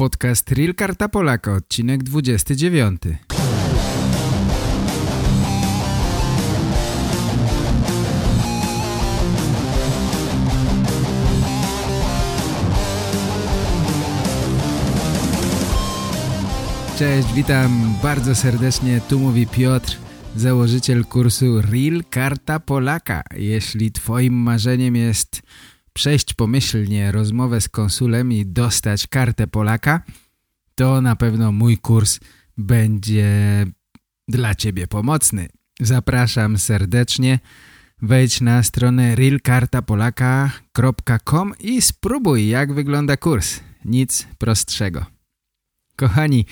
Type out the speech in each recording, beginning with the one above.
Podcast Real Karta Polaka, odcinek 29. Cześć, witam bardzo serdecznie. Tu mówi Piotr, założyciel kursu Real Karta Polaka. Jeśli twoim marzeniem jest przejść pomyślnie rozmowę z konsulem i dostać kartę Polaka, to na pewno mój kurs będzie dla Ciebie pomocny. Zapraszam serdecznie. Wejdź na stronę realkartapolaka.com i spróbuj jak wygląda kurs. Nic prostszego. Kochani,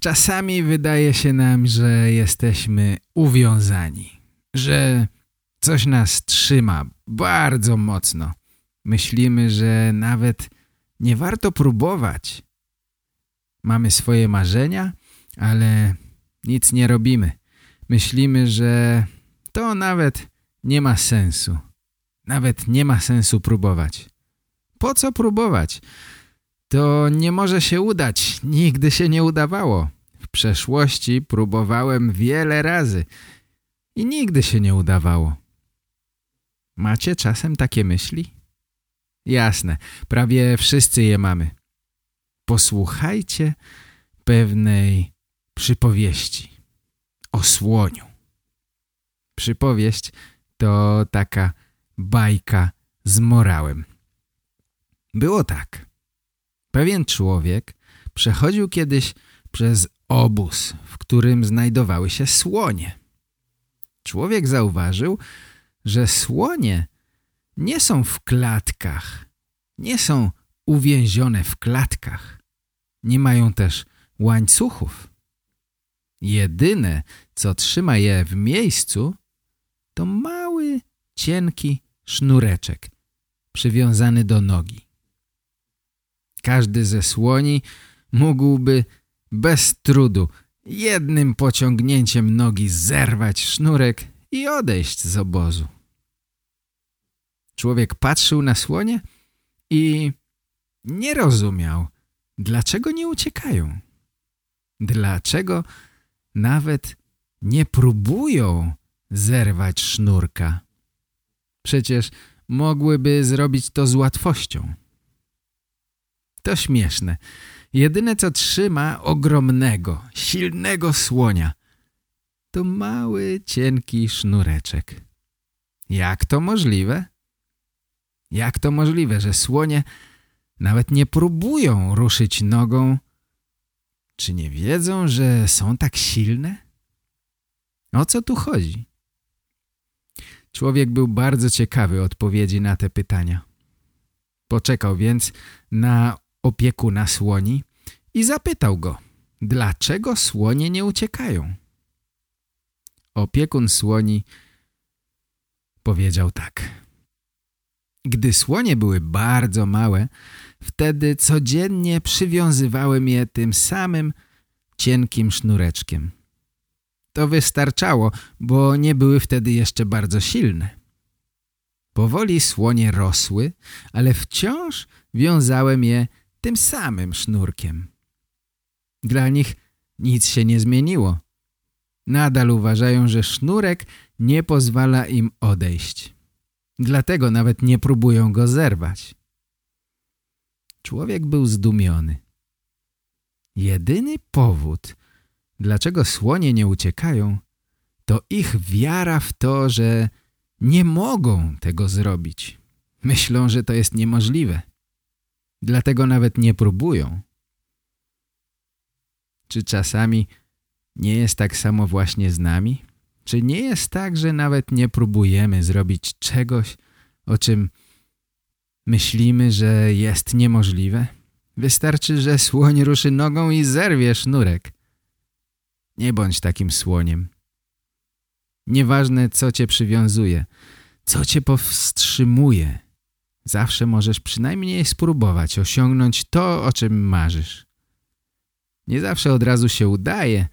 czasami wydaje się nam, że jesteśmy uwiązani, że coś nas trzyma bardzo mocno. Myślimy, że nawet nie warto próbować. Mamy swoje marzenia, ale nic nie robimy. Myślimy, że to nawet nie ma sensu. Nawet nie ma sensu próbować. Po co próbować? To nie może się udać. Nigdy się nie udawało. W przeszłości próbowałem wiele razy i nigdy się nie udawało. Macie czasem takie myśli? Jasne, prawie wszyscy je mamy. Posłuchajcie pewnej przypowieści o słoniu. Przypowieść to taka bajka z morałem. Było tak. Pewien człowiek przechodził kiedyś przez obóz, w którym znajdowały się słonie. Człowiek zauważył, że słonie nie są w klatkach, nie są uwięzione w klatkach, nie mają też łańcuchów. Jedyne, co trzyma je w miejscu, to mały, cienki sznureczek przywiązany do nogi. Każdy ze słoni mógłby bez trudu jednym pociągnięciem nogi zerwać sznurek i odejść z obozu. Człowiek patrzył na słonie i nie rozumiał, dlaczego nie uciekają. Dlaczego nawet nie próbują zerwać sznurka. Przecież mogłyby zrobić to z łatwością. To śmieszne. Jedyne co trzyma ogromnego, silnego słonia to mały, cienki sznureczek. Jak to możliwe? Jak to możliwe, że słonie nawet nie próbują ruszyć nogą? Czy nie wiedzą, że są tak silne? O co tu chodzi? Człowiek był bardzo ciekawy odpowiedzi na te pytania. Poczekał więc na opiekuna słoni i zapytał go, dlaczego słonie nie uciekają? Opiekun słoni powiedział tak. Gdy słonie były bardzo małe, wtedy codziennie przywiązywałem je tym samym cienkim sznureczkiem. To wystarczało, bo nie były wtedy jeszcze bardzo silne. Powoli słonie rosły, ale wciąż wiązałem je tym samym sznurkiem. Dla nich nic się nie zmieniło. Nadal uważają, że sznurek nie pozwala im odejść. Dlatego nawet nie próbują go zerwać. Człowiek był zdumiony. Jedyny powód, dlaczego słonie nie uciekają, to ich wiara w to, że nie mogą tego zrobić. Myślą, że to jest niemożliwe. Dlatego nawet nie próbują. Czy czasami nie jest tak samo właśnie z nami? Czy nie jest tak, że nawet nie próbujemy zrobić czegoś, o czym myślimy, że jest niemożliwe? Wystarczy, że słoń ruszy nogą i zerwie sznurek. Nie bądź takim słoniem. Nieważne, co cię przywiązuje, co cię powstrzymuje. Zawsze możesz przynajmniej spróbować osiągnąć to, o czym marzysz. Nie zawsze od razu się udaje,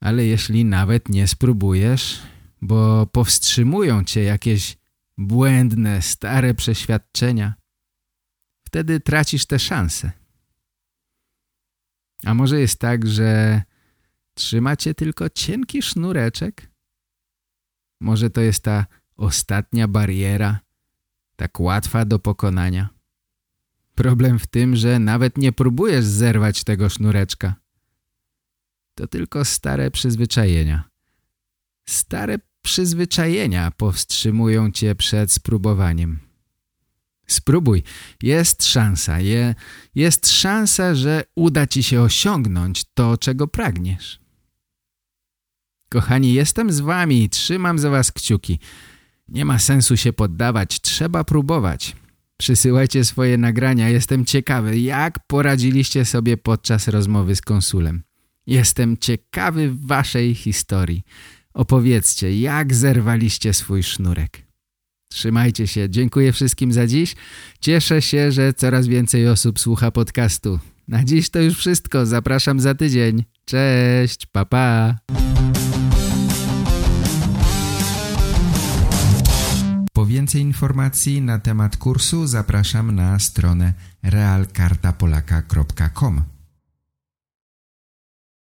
ale jeśli nawet nie spróbujesz, bo powstrzymują cię jakieś błędne, stare przeświadczenia, wtedy tracisz tę szansę. A może jest tak, że trzymacie tylko cienki sznureczek? Może to jest ta ostatnia bariera, tak łatwa do pokonania? Problem w tym, że nawet nie próbujesz zerwać tego sznureczka. To tylko stare przyzwyczajenia. Stare przyzwyczajenia powstrzymują cię przed spróbowaniem. Spróbuj. Jest szansa. Je, jest szansa, że uda ci się osiągnąć to, czego pragniesz. Kochani, jestem z wami i trzymam za was kciuki. Nie ma sensu się poddawać, trzeba próbować. Przysyłajcie swoje nagrania, jestem ciekawy, jak poradziliście sobie podczas rozmowy z konsulem. Jestem ciekawy waszej historii. Opowiedzcie, jak zerwaliście swój sznurek. Trzymajcie się. Dziękuję wszystkim za dziś. Cieszę się, że coraz więcej osób słucha podcastu. Na dziś to już wszystko. Zapraszam za tydzień. Cześć, papa. Pa. Po więcej informacji na temat kursu zapraszam na stronę realkartapolaka.com.